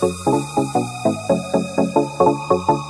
Thank you.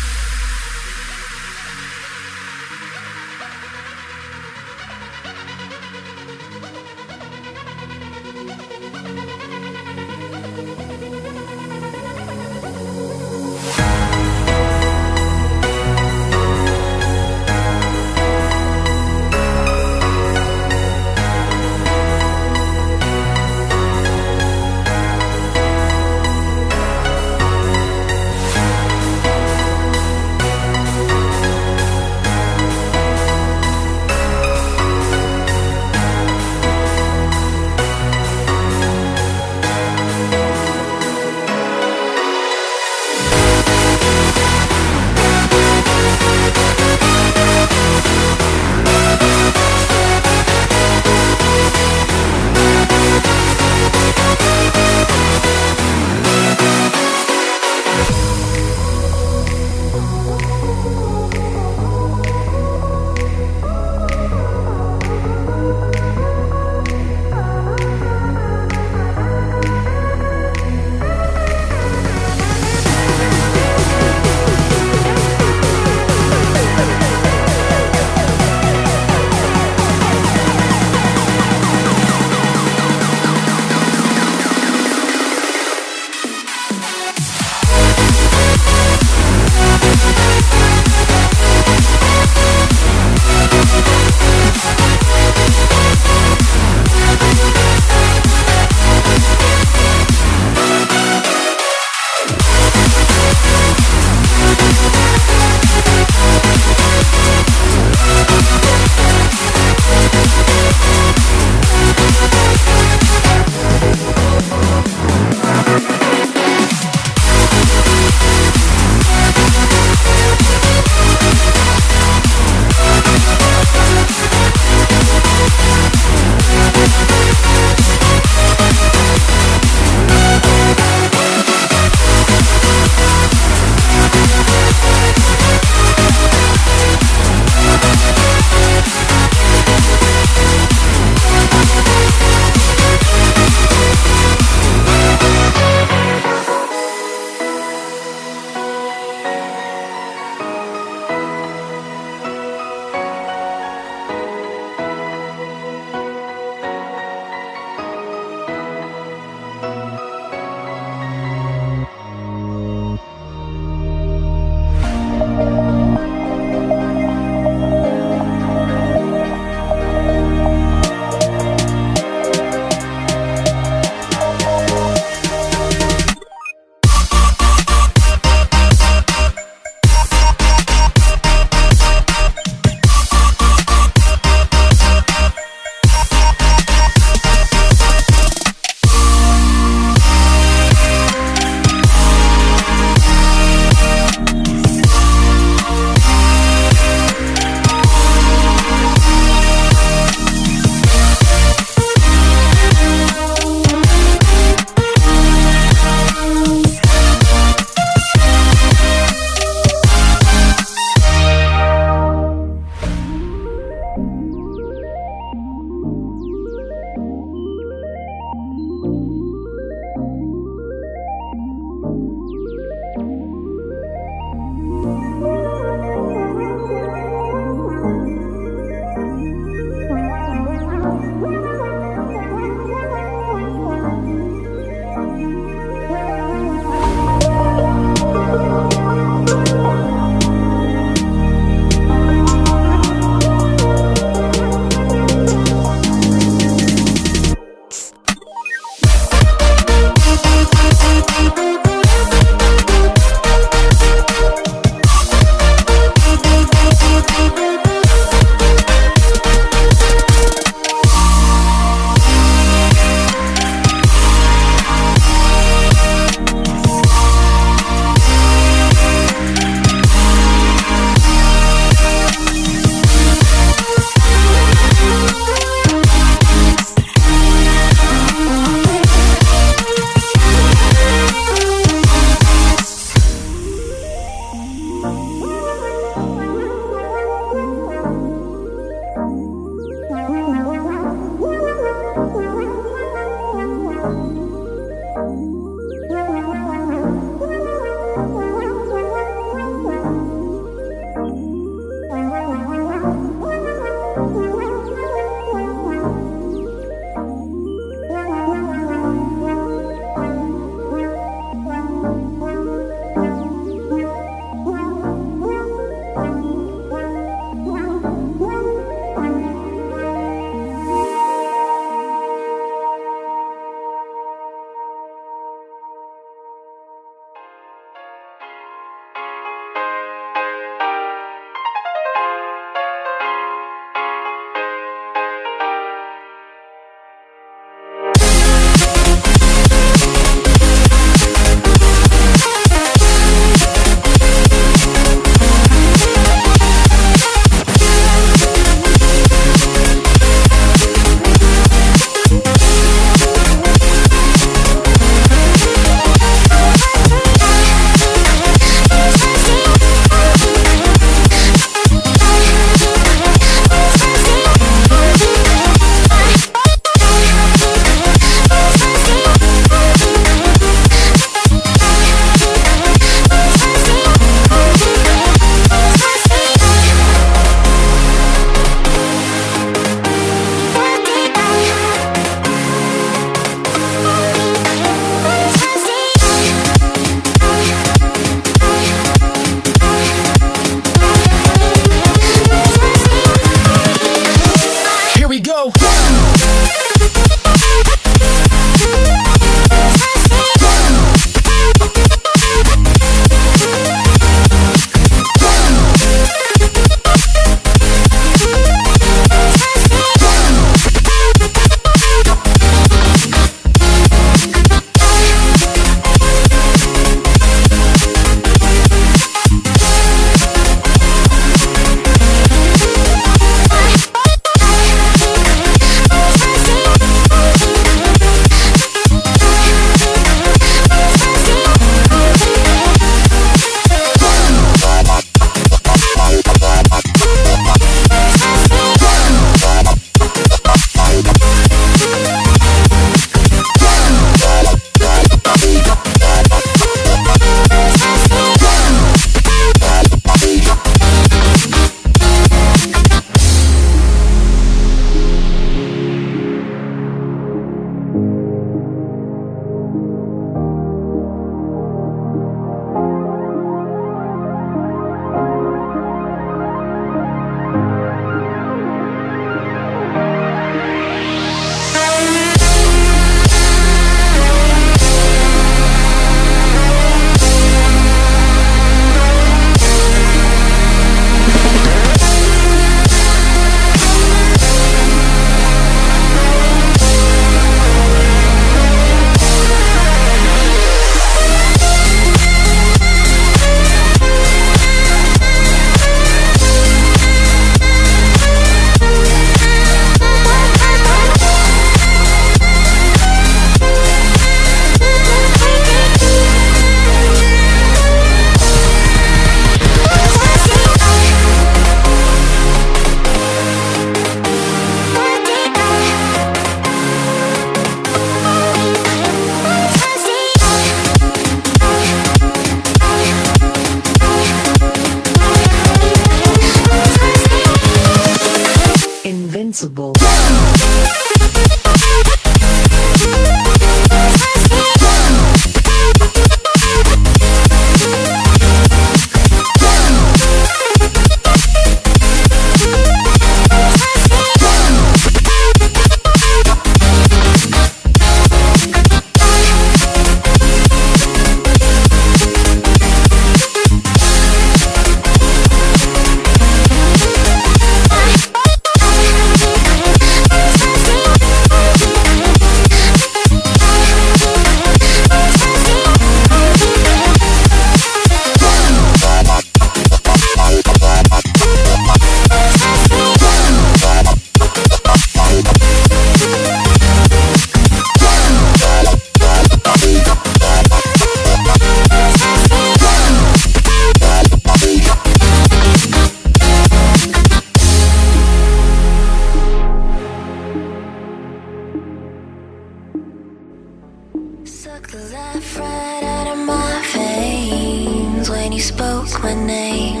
Spoke my name.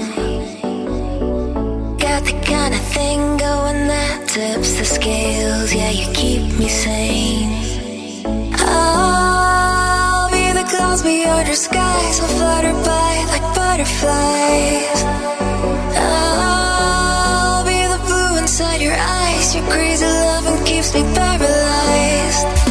Got the kind of thing going that tips the scales. Yeah, you keep me sane. I'll be the clouds beyond your skies. I'll flutter by like butterflies. I'll be the blue inside your eyes. Your crazy loving keeps me paralyzed.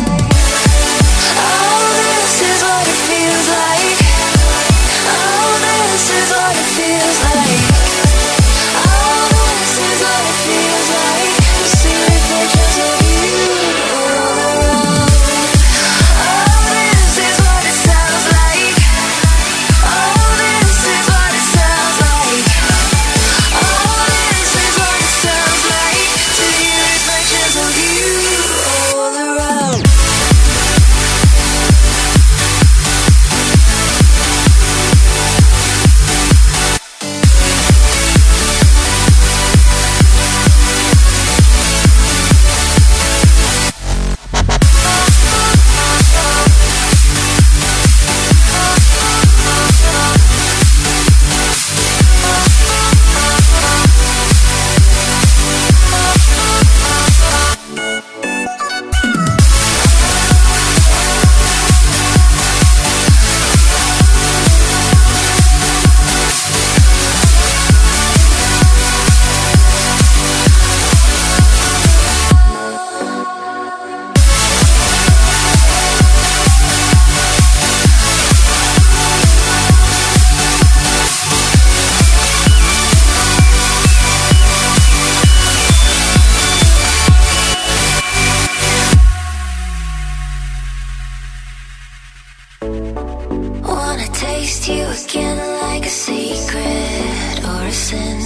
Taste you again like a secret or a sin.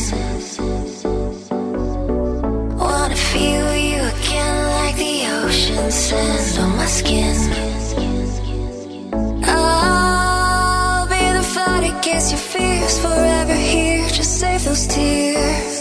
Wanna feel you again like the ocean sand on my skin. I'll be the fight against your fears forever here. Just save those tears.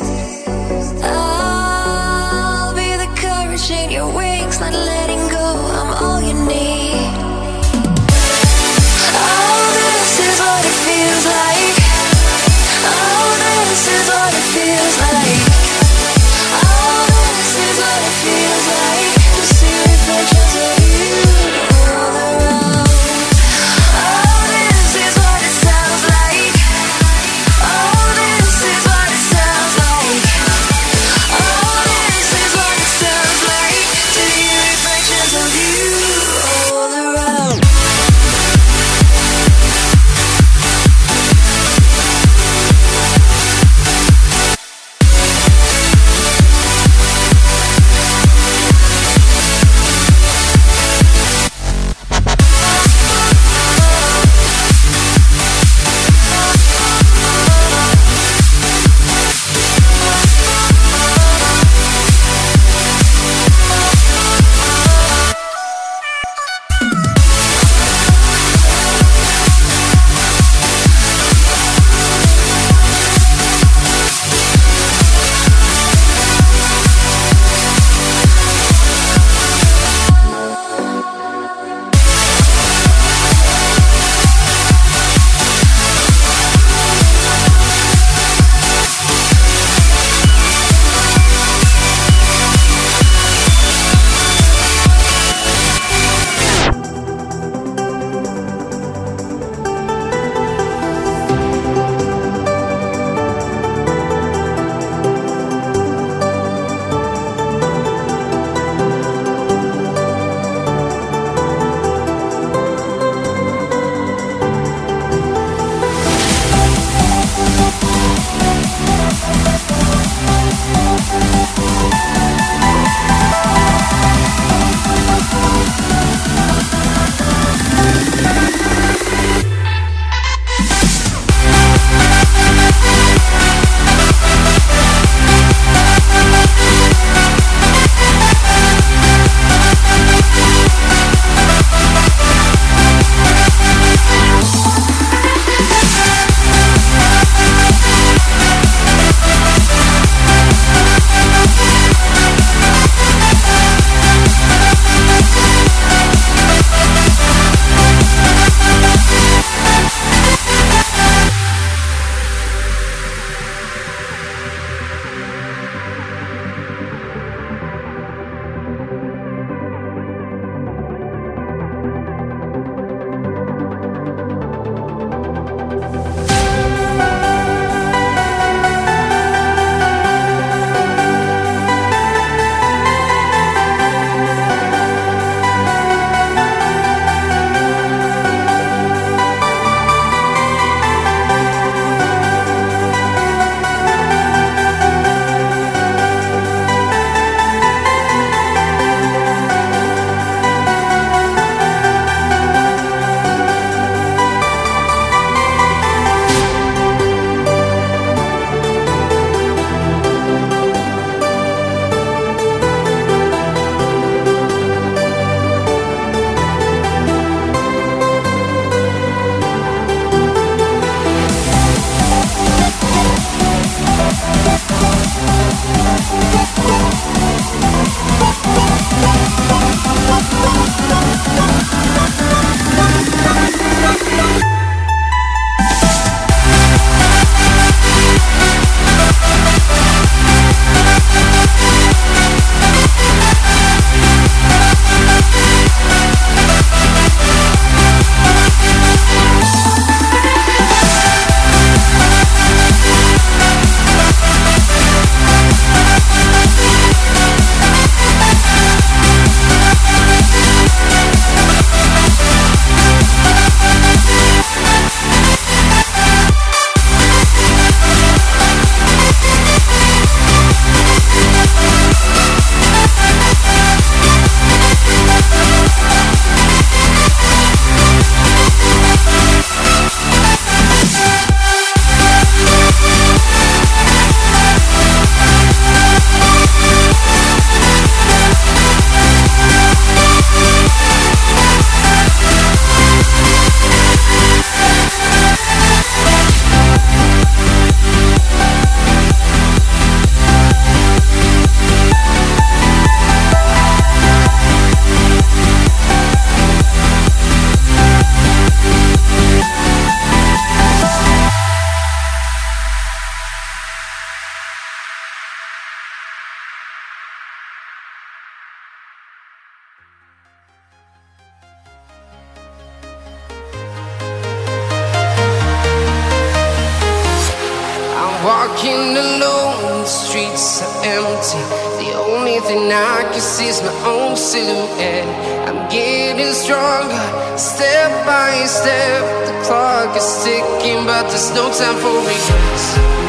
thing I can see is my own silhouette. I'm getting stronger, step by step. The clock is ticking, but there's no time for regrets.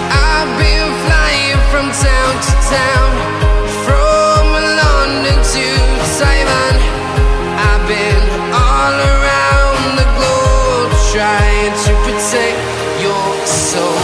I've been flying from town to town, from London to Taiwan. I've been all around the globe trying to protect your soul.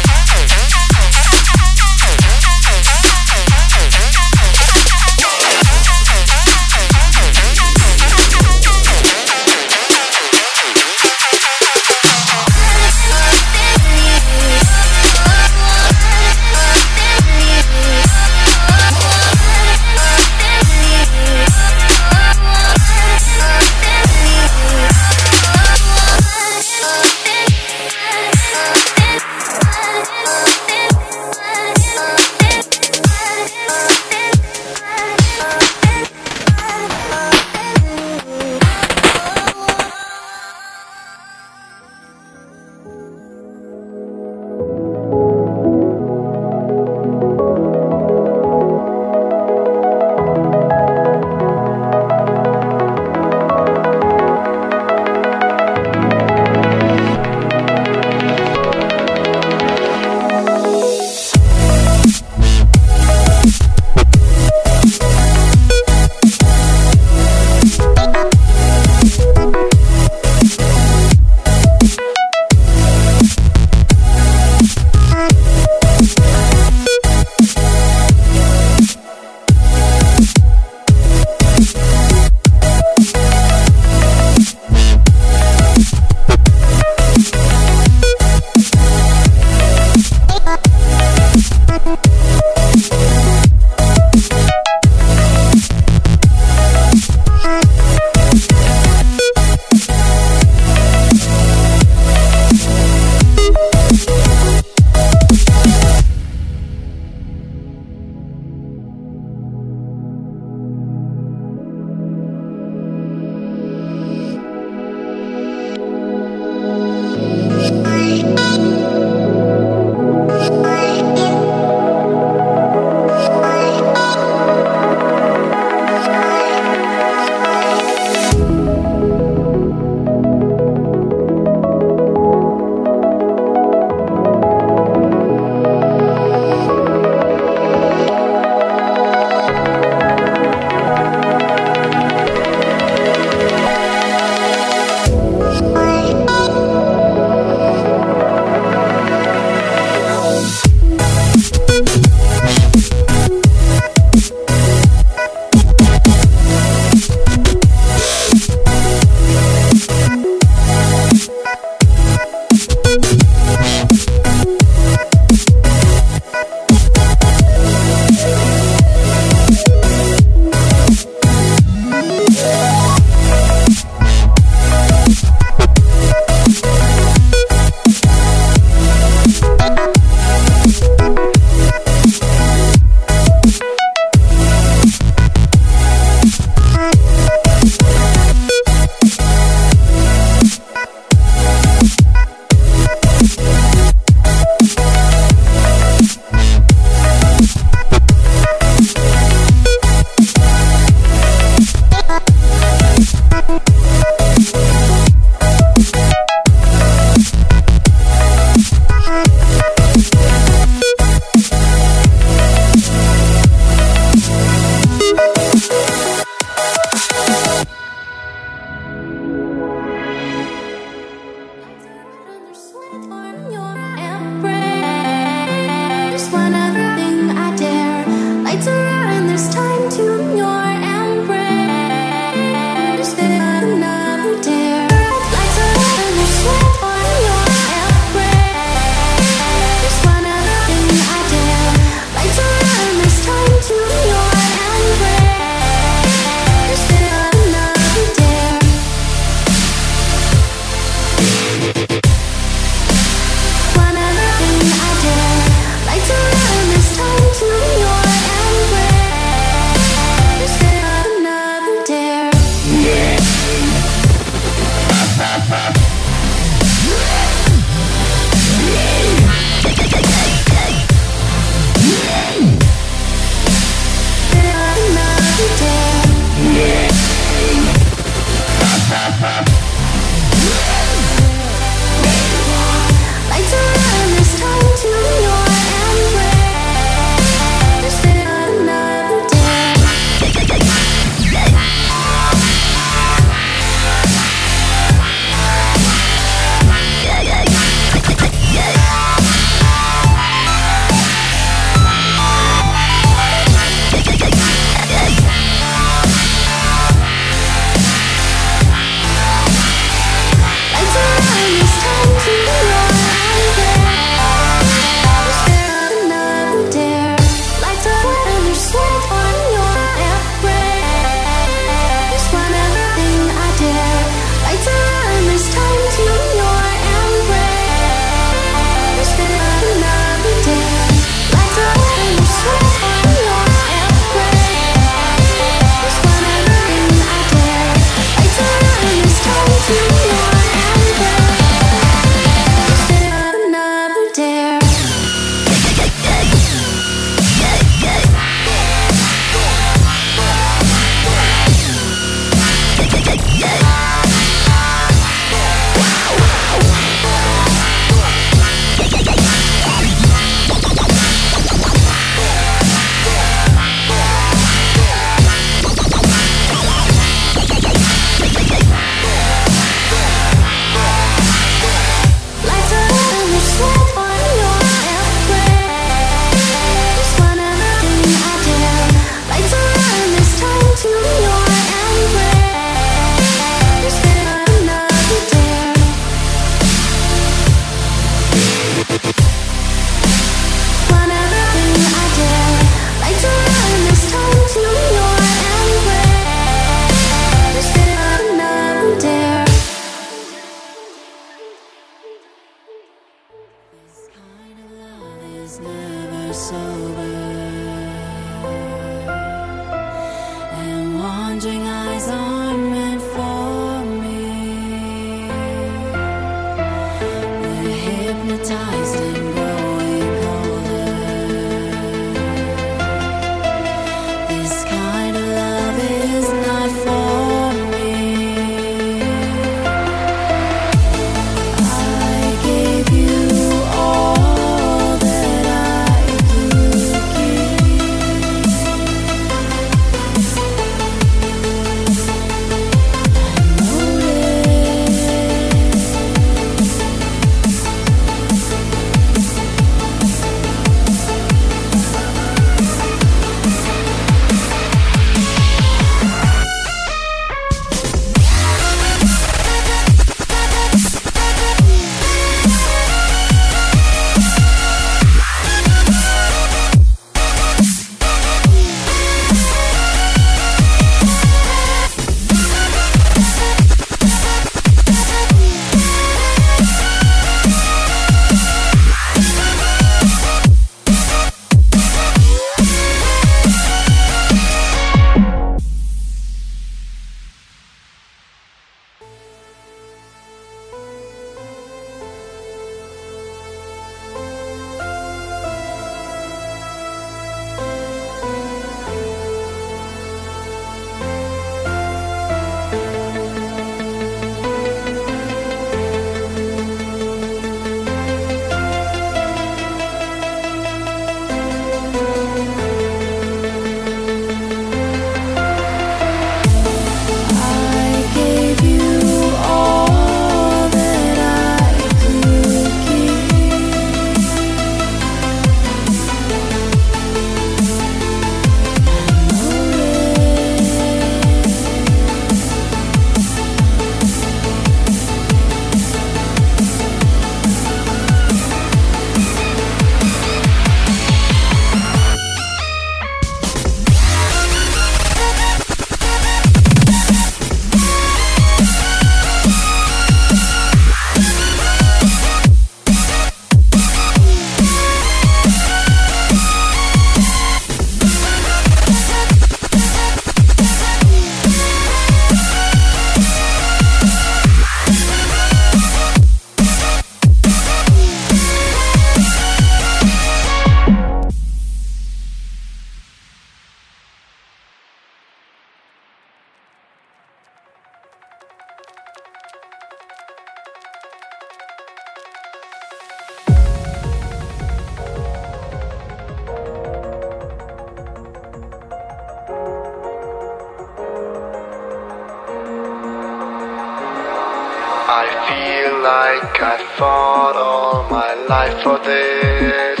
I fought all my life for this.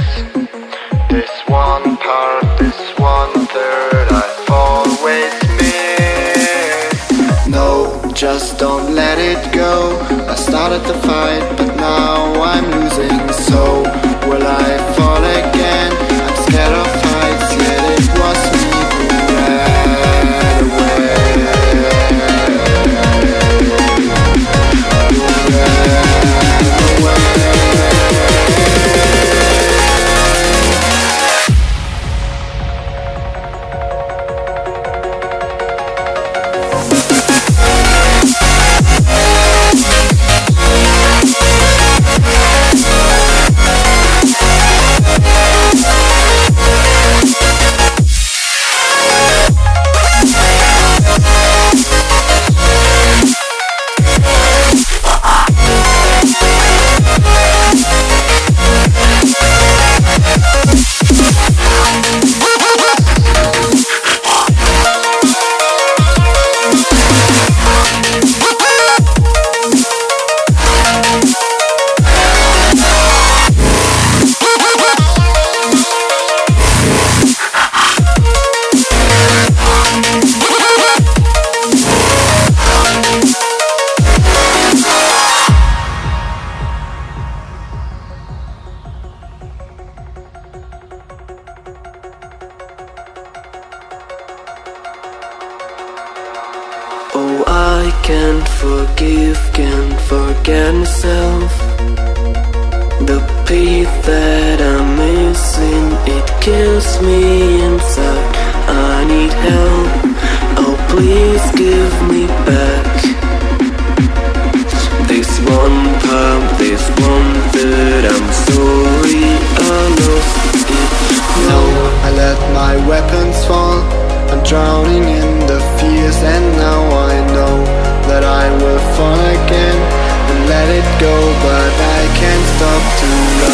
This one part, this one third, I've always missed. No, just don't let it go. I started the fight, but now I'm losing. So will I Oh, I can't forgive, can't forget myself. The peace that I'm missing, it kills me inside. I need help. Oh, please give me back. This one part, this one that I'm sorry I lost it. No, I let my weapons fall. Drowning in the fears, and now I know that I will fall again and let it go, but I can't stop to run